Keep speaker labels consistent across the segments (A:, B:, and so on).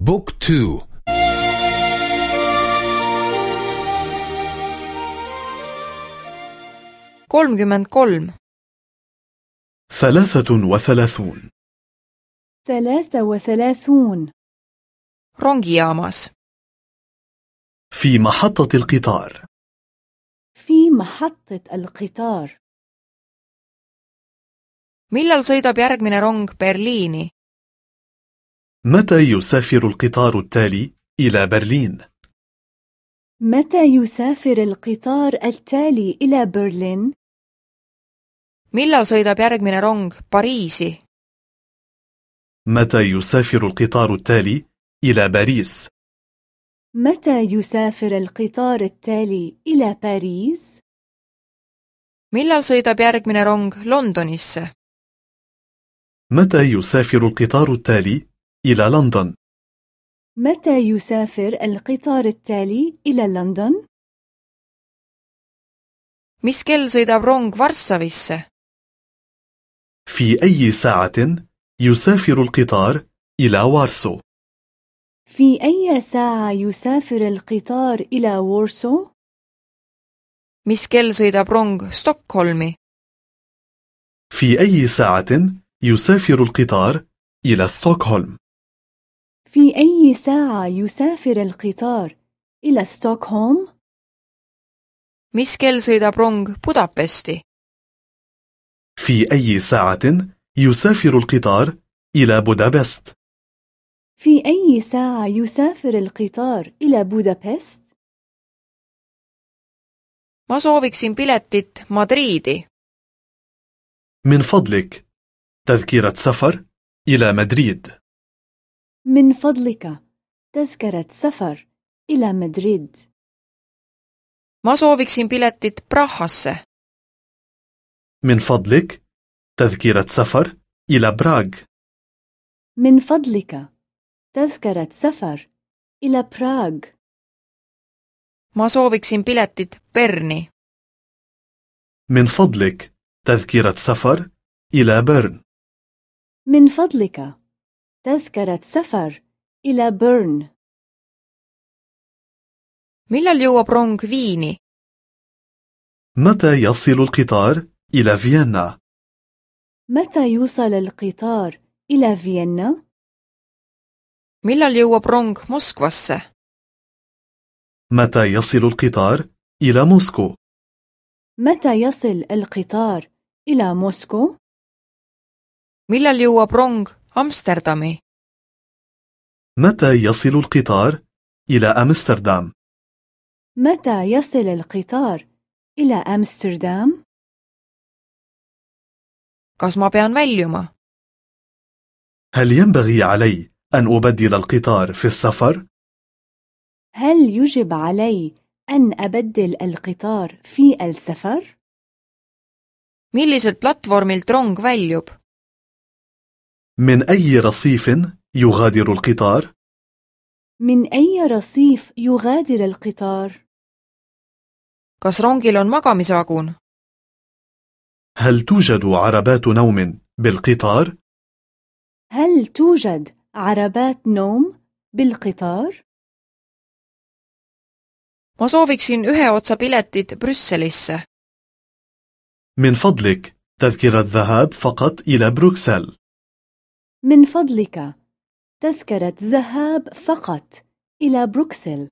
A: book two.
B: kolmkümmend kolm
C: ثلاثة وثلاثون.
D: ثلاثة وثلاثون.
B: Rongijaamas
C: في محطة القطار.
D: في محطة القطار.
B: ميلال سيدة بيارك من رونج برليني
C: متى يسافر القطار التالي إلى برلين؟
D: متى يسافر القطار التالي إلى برلين؟
B: millal sõidab järgmine rong Pariisi
C: متى يسافر القطار التالي إلى باريس؟
D: متى يسافر القطار التالي إلى باريس؟
B: millal sõidab järgmine rong Londonisse
C: متى يسافر القطار التالي إلى لندن؟
D: متى يسافر القطار التالي إلى لندن؟
B: mis kell sõidab rong Varssavisse
C: في أي ساعة يسافر القطار إلى وارسو؟
D: في أي ساعة يسافر القطار إلى وورسو؟
B: mis kell sõidab rong Stockholmi
C: في أي ساعة يسافر القطار إلى ستوكهولم؟
D: في أي ساعة يسافر القطار إلى ستوكهولم؟
B: mis kell sõidab rong Budapesti
C: في أي ساعة يسافر القطار إلى بودابست؟
D: في أي ساعة يسافر القطار إلى بودابست؟
B: ma sooviksin piletit Madriidi
C: من فضلك تذكرة سفر إلى مدريد
D: من فضلك. تذكرة سفر إلى مدريد.
B: Ma sooviksin piletit Prahasse.
C: من فضلك. تذكرة سفر إلى براغ.
D: من فضلك. تذكرة سفر إلى براغ.
B: Ma sooviksin piletit Berni
C: من فضلك. تذكرة سفر إلى بيرن
D: من فضلك. تذكرة سفر إلى بيرن
B: millal jõuab rong Viini
C: متى يصل القطار إلى فيينا؟
D: متى يصل القطار إلى فيينا؟
B: millal jõuab rong Moskvasse
C: متى يصل القطار إلى موسكو؟
D: متى يصل القطار إلى موسكو؟
B: millal jõuab rong Amsterdami
C: متى يصل القطار إلى أمستردام؟
D: متى يصل القطار إلى أمستردام؟
B: kas ma pean väljuma
C: هل ينبغي علي أن أبدل القطار في السفر؟
D: هل يجب علي أن أبدل القطار في السفر؟
B: milliselt platvormilt rong väljub
C: من أي رصيف يغادر القطار؟
D: من أي رصيف يغادر القطار؟
B: kas rongil on magamisvagun
C: هل توجد عربات نوم بالقطار؟
D: هل توجد عربات نوم بالقطار؟
B: ma sooviksin ühe otsa piletit Brüsselisse
C: من فضلك تذكرة ذهاب فقط إلى بروكسل
D: من فضلك. تذكرة ذهاب فقط إلى بروكسل.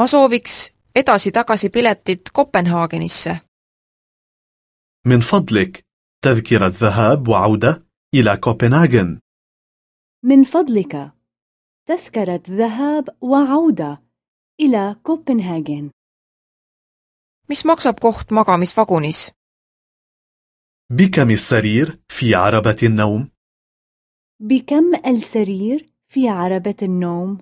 B: Ma sooviks edasi-tagasi piletit Kopenhaagenisse.
C: من فضلك. تذكرة ذهاب وعودة إلى كوبنهاغن
D: من فضلك. تذكرة ذهاب وعودة إلى كوبنهاجن.
B: Mis maksab koht magamisvagunis?
C: بكم السرير في عربة النوم؟
D: بكم السرير في عربة النوم؟